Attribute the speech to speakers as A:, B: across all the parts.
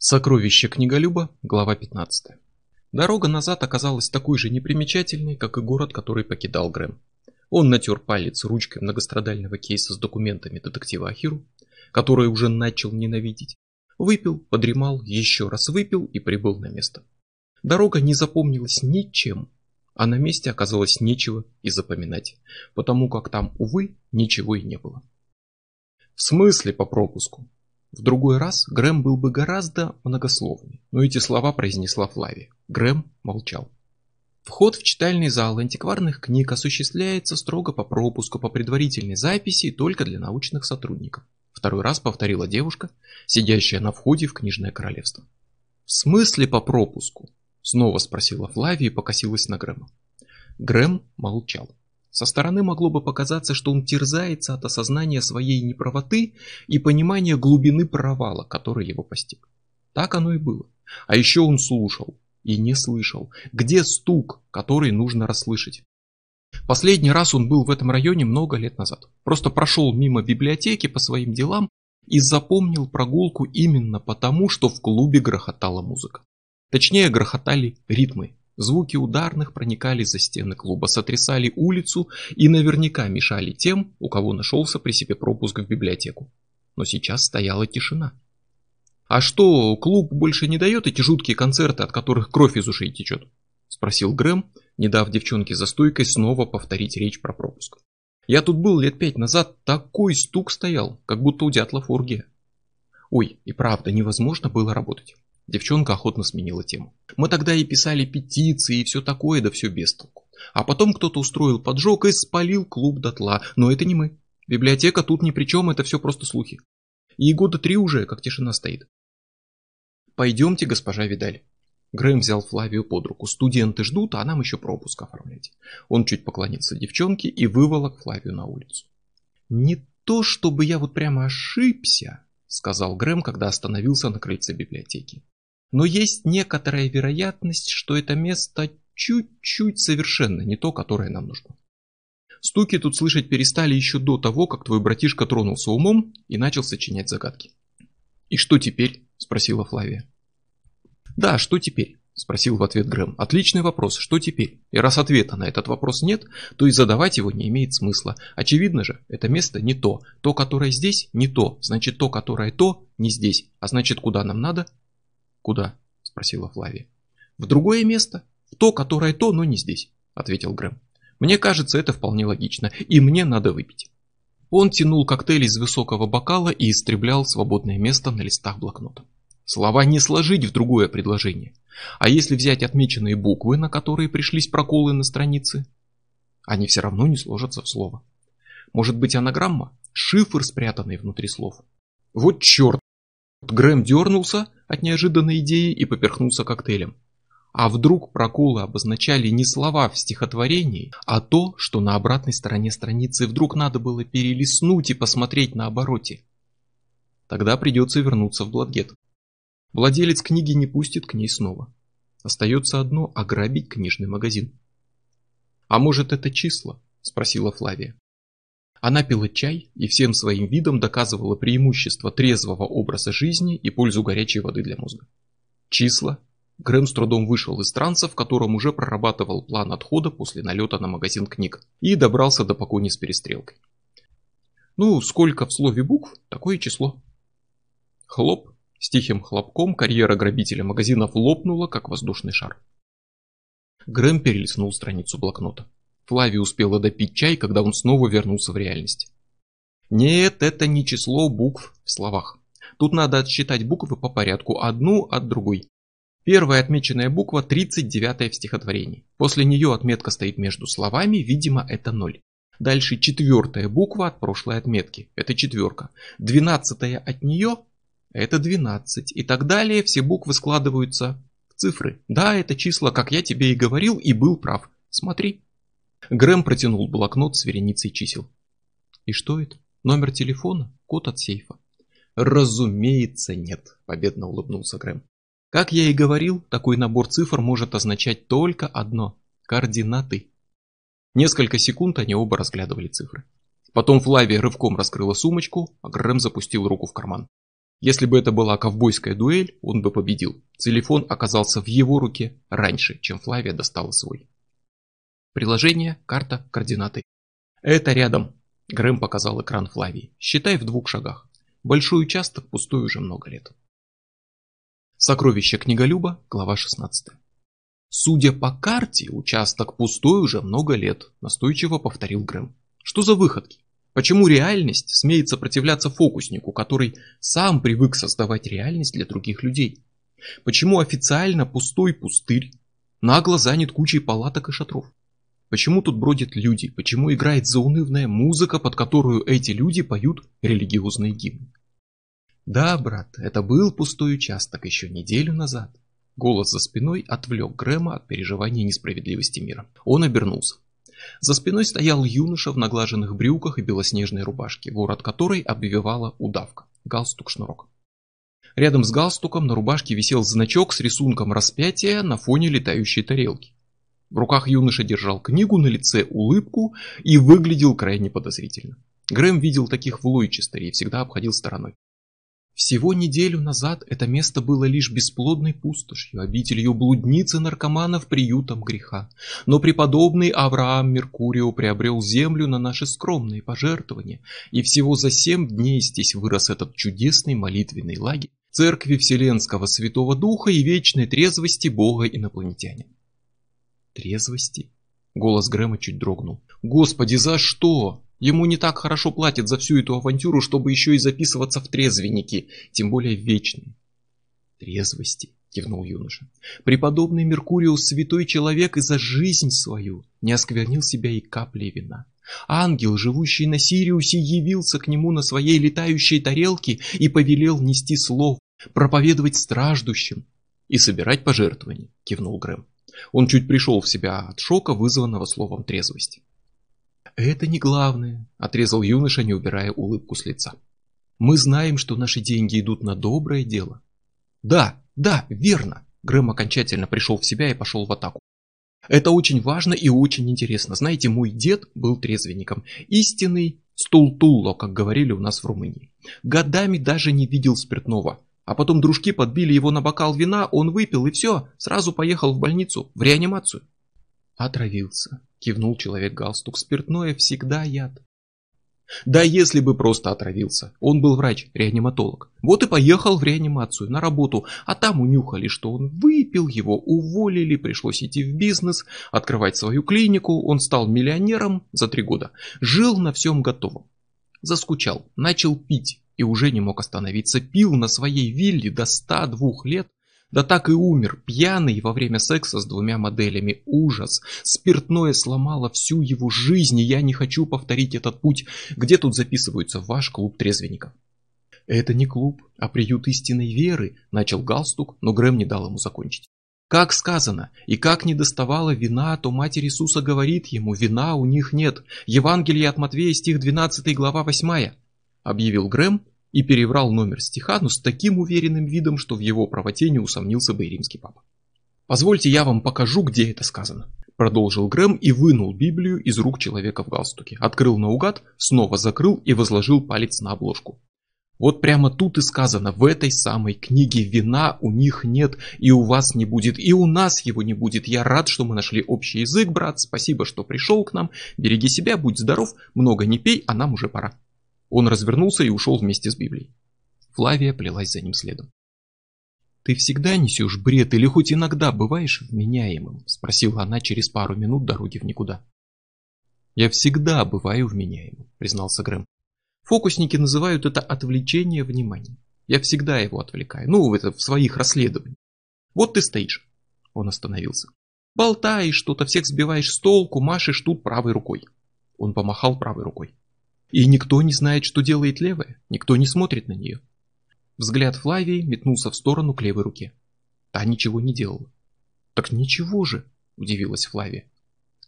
A: Сокровище книголюба, глава 15. Дорога назад оказалась такой же непримечательной, как и город, который покидал Грэм. Он натер палец ручкой многострадального кейса с документами детектива Ахиру, который уже начал ненавидеть. Выпил, подремал, еще раз выпил и прибыл на место. Дорога не запомнилась ничем, а на месте оказалось нечего и запоминать, потому как там, увы, ничего и не было. В смысле по пропуску? В другой раз Грэм был бы гораздо многословнее, но эти слова произнесла Флави. Грэм молчал. Вход в читальный зал антикварных книг осуществляется строго по пропуску по предварительной записи только для научных сотрудников. Второй раз повторила девушка, сидящая на входе в книжное королевство. В смысле по пропуску? Снова спросила Флави и покосилась на Грэма. Грэм молчал. Со стороны могло бы показаться, что он терзается от осознания своей неправоты и понимания глубины провала, который его постиг. Так оно и было. А еще он слушал и не слышал. Где стук, который нужно расслышать? Последний раз он был в этом районе много лет назад. Просто прошел мимо библиотеки по своим делам и запомнил прогулку именно потому, что в клубе грохотала музыка. Точнее, грохотали ритмы, Звуки ударных проникали за стены клуба, сотрясали улицу и наверняка мешали тем, у кого нашелся при себе пропуск в библиотеку. Но сейчас стояла тишина. «А что, клуб больше не дает эти жуткие концерты, от которых кровь из ушей течет?» Спросил Грэм, не дав девчонке за стойкой снова повторить речь про пропуск. «Я тут был лет пять назад, такой стук стоял, как будто у дятла фургия. Ой, и правда, невозможно было работать. Девчонка охотно сменила тему. Мы тогда и писали петиции и все такое, да все без толку. А потом кто-то устроил поджог и спалил клуб дотла. Но это не мы. Библиотека тут ни при чем, это все просто слухи. И года три уже, как тишина стоит. Пойдемте, госпожа Видаль. Грэм взял Флавию под руку. Студенты ждут, а нам еще пропуск оформлять. Он чуть поклонился девчонке и выволок Флавию на улицу. Не то, чтобы я вот прямо ошибся, сказал Грэм, когда остановился на крыльце библиотеки. Но есть некоторая вероятность, что это место чуть-чуть совершенно не то, которое нам нужно. Стуки тут слышать перестали еще до того, как твой братишка тронулся умом и начал сочинять загадки. «И что теперь?» – спросила Флавия. «Да, что теперь?» – спросил в ответ Грэм. «Отличный вопрос. Что теперь? И раз ответа на этот вопрос нет, то и задавать его не имеет смысла. Очевидно же, это место не то. То, которое здесь, не то. Значит, то, которое то, не здесь. А значит, куда нам надо? «Куда?» – спросила Флавия. «В другое место. В то, которое то, но не здесь», – ответил Грэм. «Мне кажется, это вполне логично, и мне надо выпить». Он тянул коктейль из высокого бокала и истреблял свободное место на листах блокнота. Слова не сложить в другое предложение. А если взять отмеченные буквы, на которые пришлись проколы на странице, они все равно не сложатся в слово. Может быть анаграмма? Шифр, спрятанный внутри слов. Вот черт! Грэм дернулся, от неожиданной идеи и поперхнулся коктейлем. А вдруг проколы обозначали не слова в стихотворении, а то, что на обратной стороне страницы вдруг надо было перелистнуть и посмотреть на обороте. Тогда придется вернуться в Бладгет. Владелец книги не пустит к ней снова. Остается одно – ограбить книжный магазин. «А может, это числа?» – спросила Флавия. Она пила чай и всем своим видом доказывала преимущество трезвого образа жизни и пользу горячей воды для мозга. Числа. Грэм с трудом вышел из транса, в котором уже прорабатывал план отхода после налета на магазин книг, и добрался до погони с перестрелкой. Ну, сколько в слове букв, такое число. Хлоп. С тихим хлопком карьера грабителя магазинов лопнула, как воздушный шар. Грэм перелистнул страницу блокнота. Флавий успела допить чай, когда он снова вернулся в реальность. Нет, это не число букв в словах. Тут надо отсчитать буквы по порядку, одну от другой. Первая отмеченная буква 39 в стихотворении. После нее отметка стоит между словами, видимо это 0. Дальше четвертая буква от прошлой отметки, это четверка. Двенадцатая от нее, это 12. И так далее, все буквы складываются в цифры. Да, это числа, как я тебе и говорил, и был прав. Смотри. Грэм протянул блокнот с вереницей чисел. И что это? Номер телефона? Код от сейфа? Разумеется, нет, победно улыбнулся Грэм. Как я и говорил, такой набор цифр может означать только одно – координаты. Несколько секунд они оба разглядывали цифры. Потом Флавия рывком раскрыла сумочку, а Грэм запустил руку в карман. Если бы это была ковбойская дуэль, он бы победил. Телефон оказался в его руке раньше, чем Флавия достала свой. Приложение, карта, координаты. Это рядом. Грэм показал экран Флавии. Считай в двух шагах. Большой участок пустой уже много лет. Сокровище книголюба, глава 16. Судя по карте, участок пустой уже много лет, настойчиво повторил Грэм. Что за выходки? Почему реальность смеет сопротивляться фокуснику, который сам привык создавать реальность для других людей? Почему официально пустой пустырь нагло занят кучей палаток и шатров? Почему тут бродят люди? Почему играет заунывная музыка, под которую эти люди поют религиозные гимны? Да, брат, это был пустой участок еще неделю назад. Голос за спиной отвлек Грэма от переживания несправедливости мира. Он обернулся. За спиной стоял юноша в наглаженных брюках и белоснежной рубашке, ворот которой обвивала удавка, галстук-шнурок. Рядом с галстуком на рубашке висел значок с рисунком распятия на фоне летающей тарелки. В руках юноша держал книгу, на лице улыбку и выглядел крайне подозрительно. Грэм видел таких в Лойчестере и всегда обходил стороной. Всего неделю назад это место было лишь бесплодной пустошью, обителью блудниц и наркоманов приютом греха. Но преподобный Авраам Меркурио приобрел землю на наши скромные пожертвования, и всего за семь дней здесь вырос этот чудесный молитвенный лагерь церкви Вселенского Святого Духа и вечной трезвости Бога инопланетянина. Трезвости? Голос Грэма чуть дрогнул. Господи, за что? Ему не так хорошо платят за всю эту авантюру, чтобы еще и записываться в трезвенники, тем более вечные. Трезвости, кивнул юноша. Преподобный Меркуриус, святой человек, и за жизнь свою не осквернил себя и каплей вина. Ангел, живущий на Сириусе, явился к нему на своей летающей тарелке и повелел нести слов, проповедовать страждущим и собирать пожертвования, кивнул Грэм. Он чуть пришел в себя от шока, вызванного словом трезвости. «Это не главное», — отрезал юноша, не убирая улыбку с лица. «Мы знаем, что наши деньги идут на доброе дело». «Да, да, верно», — Грэм окончательно пришел в себя и пошел в атаку. «Это очень важно и очень интересно. Знаете, мой дед был трезвенником. Истинный стултулло, как говорили у нас в Румынии. Годами даже не видел спиртного. А потом дружки подбили его на бокал вина, он выпил и все, сразу поехал в больницу, в реанимацию. Отравился. Кивнул человек галстук. Спиртное всегда яд. Да если бы просто отравился. Он был врач, реаниматолог. Вот и поехал в реанимацию на работу, а там унюхали, что он выпил, его уволили, пришлось идти в бизнес, открывать свою клинику. Он стал миллионером за три года. Жил на всем готовом. Заскучал, начал пить и уже не мог остановиться. Пил на своей вилле до 102 лет да так и умер, пьяный во время секса с двумя моделями. Ужас. Спиртное сломало всю его жизнь, и я не хочу повторить этот путь. Где тут записываются ваш клуб трезвенников? Это не клуб, а приют истинной веры, начал галстук, но Грэм не дал ему закончить. Как сказано, и как не доставала вина, то Матерь Иисуса говорит ему, вина у них нет. Евангелие от Матвея, стих 12, глава 8, объявил Грэм и переврал номер стиха, но с таким уверенным видом, что в его правоте не усомнился бы и римский папа. «Позвольте я вам покажу, где это сказано», — продолжил Грэм и вынул Библию из рук человека в галстуке, открыл наугад, снова закрыл и возложил палец на обложку. Вот прямо тут и сказано, в этой самой книге вина у них нет, и у вас не будет, и у нас его не будет. Я рад, что мы нашли общий язык, брат, спасибо, что пришел к нам. Береги себя, будь здоров, много не пей, а нам уже пора. Он развернулся и ушел вместе с Библией. Флавия плелась за ним следом. «Ты всегда несешь бред или хоть иногда бываешь вменяемым?» Спросила она через пару минут дороги в никуда. «Я всегда бываю вменяемым», признался Грэм. «Фокусники называют это отвлечение внимания. Я всегда его отвлекаю. Ну, это в своих расследованиях. Вот ты стоишь». Он остановился. «Болтаешь что-то, всех сбиваешь с толку, машешь тут правой рукой». Он помахал правой рукой. И никто не знает, что делает левая, никто не смотрит на нее. Взгляд Флавии метнулся в сторону к левой руке. Та ничего не делала. «Так ничего же», — удивилась Флавия.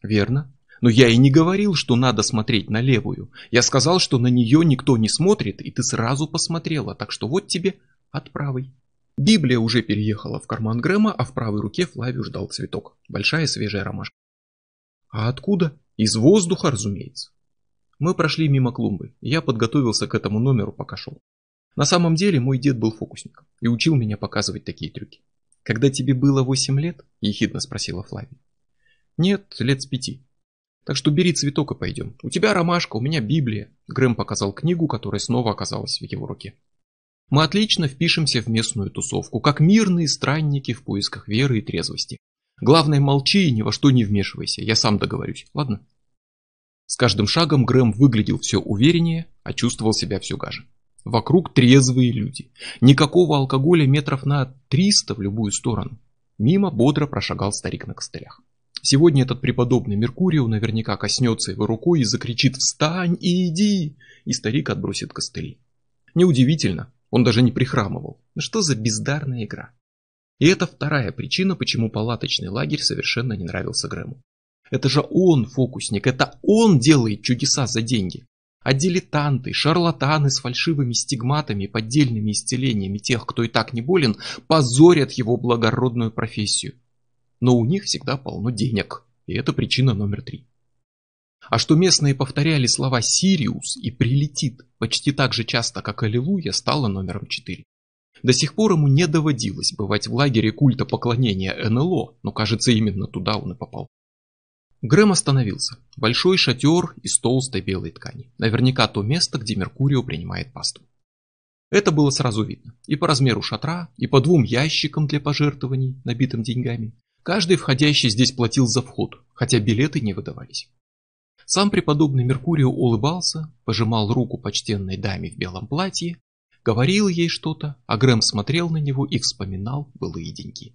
A: «Верно. Но я и не говорил, что надо смотреть на левую. Я сказал, что на нее никто не смотрит, и ты сразу посмотрела, так что вот тебе от правой». Библия уже переехала в карман Грэма, а в правой руке Флавию ждал цветок. Большая свежая ромашка. «А откуда?» «Из воздуха, разумеется. Мы прошли мимо клумбы. Я подготовился к этому номеру, пока шел. На самом деле мой дед был фокусником и учил меня показывать такие трюки. «Когда тебе было 8 лет?» – ехидно спросила Флавия. «Нет, лет с пяти. Так что бери цветок и пойдем. У тебя ромашка, у меня Библия». Грэм показал книгу, которая снова оказалась в его руке. «Мы отлично впишемся в местную тусовку, как мирные странники в поисках веры и трезвости. Главное, молчи и ни во что не вмешивайся, я сам договорюсь, ладно?» С каждым шагом Грэм выглядел все увереннее, а чувствовал себя все гаже. Вокруг трезвые люди. Никакого алкоголя метров на 300 в любую сторону. Мимо бодро прошагал старик на костылях. Сегодня этот преподобный Меркурио наверняка коснется его рукой и закричит «Встань и иди!» И старик отбросит костыли. Неудивительно, он даже не прихрамывал. Что за бездарная игра? И это вторая причина, почему палаточный лагерь совершенно не нравился Грэму. Это же он фокусник, это он делает чудеса за деньги. А дилетанты, шарлатаны с фальшивыми стигматами и поддельными исцелениями тех, кто и так не болен, позорят его благородную профессию. Но у них всегда полно денег, и это причина номер три. А что местные повторяли слова «Сириус» и «прилетит» почти так же часто, как «Аллилуйя», стало номером четыре. До сих пор ему не доводилось бывать в лагере культа поклонения НЛО, но кажется именно туда он и попал. Грэм остановился. Большой шатер из толстой белой ткани. Наверняка то место, где Меркурио принимает пасту. Это было сразу видно. И по размеру шатра, и по двум ящикам для пожертвований, набитым деньгами. Каждый входящий здесь платил за вход, хотя билеты не выдавались. Сам преподобный Меркурио улыбался, пожимал руку почтенной даме в белом платье, говорил ей что-то, а Грэм смотрел на него и вспоминал былые деньги.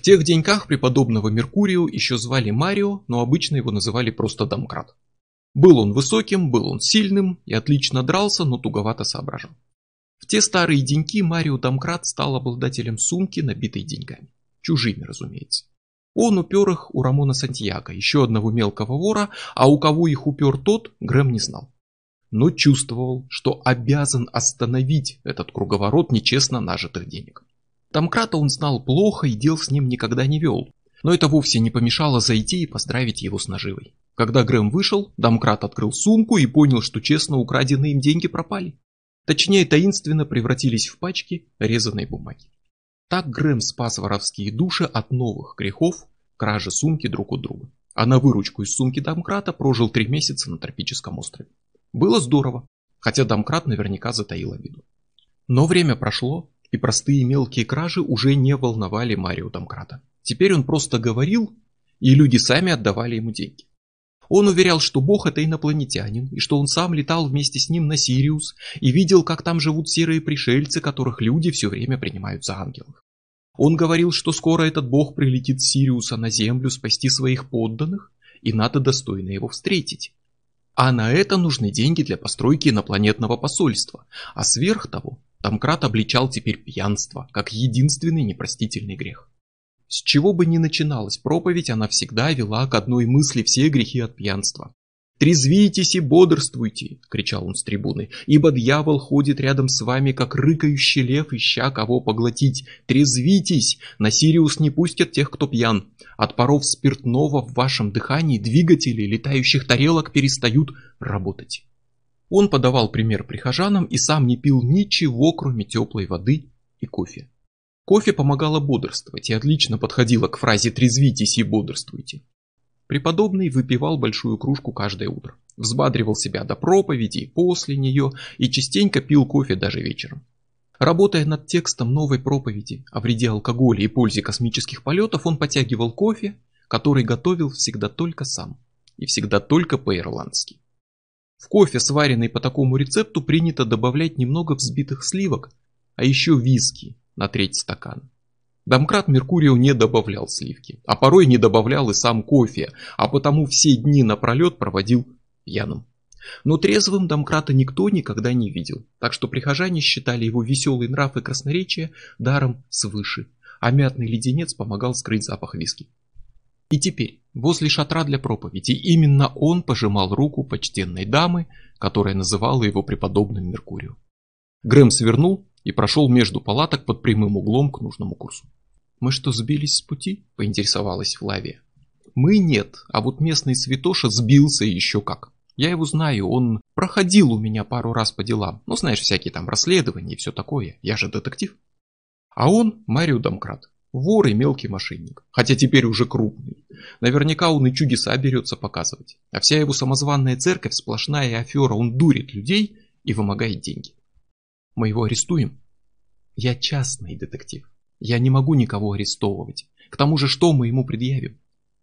A: В тех деньках преподобного Меркурию еще звали Марио, но обычно его называли просто Домкрат. Был он высоким, был он сильным и отлично дрался, но туговато соображал. В те старые деньки Марио Домкрат стал обладателем сумки, набитой деньгами. Чужими, разумеется. Он упер их у Рамона Сантьяго, еще одного мелкого вора, а у кого их упер тот, Грэм не знал. Но чувствовал, что обязан остановить этот круговорот нечестно нажитых денег. Домкрата он знал плохо и дел с ним никогда не вел. Но это вовсе не помешало зайти и поздравить его с наживой. Когда Грэм вышел, Домкрат открыл сумку и понял, что честно украденные им деньги пропали. Точнее, таинственно превратились в пачки резаной бумаги. Так Грэм спас воровские души от новых грехов, кражи сумки друг у друга. А на выручку из сумки Домкрата прожил три месяца на тропическом острове. Было здорово, хотя Домкрат наверняка затаил обиду. Но время прошло, и простые мелкие кражи уже не волновали Марио Домкрата. Теперь он просто говорил, и люди сами отдавали ему деньги. Он уверял, что Бог это инопланетянин, и что он сам летал вместе с ним на Сириус и видел, как там живут серые пришельцы, которых люди все время принимают за ангелов. Он говорил, что скоро этот Бог прилетит с Сириуса на Землю спасти своих подданных, и надо достойно его встретить. А на это нужны деньги для постройки инопланетного посольства, а сверх того Домкрат обличал теперь пьянство, как единственный непростительный грех. С чего бы ни начиналась проповедь, она всегда вела к одной мысли все грехи от пьянства. «Трезвитесь и бодрствуйте!» — кричал он с трибуны. «Ибо дьявол ходит рядом с вами, как рыкающий лев, ища кого поглотить. Трезвитесь! На Сириус не пустят тех, кто пьян. От паров спиртного в вашем дыхании двигатели летающих тарелок перестают работать». Он подавал пример прихожанам и сам не пил ничего, кроме теплой воды и кофе. Кофе помогало бодрствовать и отлично подходило к фразе «трезвитесь и бодрствуйте». Преподобный выпивал большую кружку каждое утро, взбадривал себя до проповеди после нее и частенько пил кофе даже вечером. Работая над текстом новой проповеди о вреде алкоголя и пользе космических полетов, он потягивал кофе, который готовил всегда только сам и всегда только по-ирландски. В кофе, сваренный по такому рецепту, принято добавлять немного взбитых сливок, а еще виски на треть стакана. Домкрат Меркурио не добавлял сливки, а порой не добавлял и сам кофе, а потому все дни напролет проводил пьяным. Но трезвым Домкрата никто никогда не видел, так что прихожане считали его веселый нрав и красноречие даром свыше, а мятный леденец помогал скрыть запах виски. И теперь, возле шатра для проповеди, именно он пожимал руку почтенной дамы, которая называла его преподобным Меркурию. Грэм свернул и прошел между палаток под прямым углом к нужному курсу. «Мы что, сбились с пути?» – поинтересовалась Флавия. «Мы нет, а вот местный святоша сбился еще как. Я его знаю, он проходил у меня пару раз по делам. Ну, знаешь, всякие там расследования и все такое. Я же детектив. А он Марио Домкрат. Вор и мелкий мошенник. Хотя теперь уже крупный. Наверняка он и чудеса берется показывать. А вся его самозванная церковь сплошная афера. Он дурит людей и вымогает деньги. Мы его арестуем? Я частный детектив. Я не могу никого арестовывать. К тому же, что мы ему предъявим?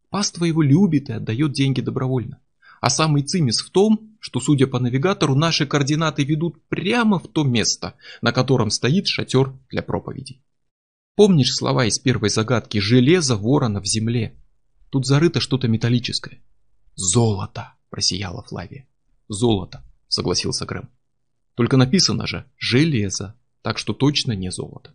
A: Паства его любит и отдает деньги добровольно. А самый цимис в том, что, судя по навигатору, наши координаты ведут прямо в то место, на котором стоит шатер для проповедей. Помнишь слова из первой загадки «Железо ворона в земле»? Тут зарыто что-то металлическое. «Золото!» – просияла Флавия. «Золото!» – согласился Грэм. «Только написано же «железо», так что точно не золото».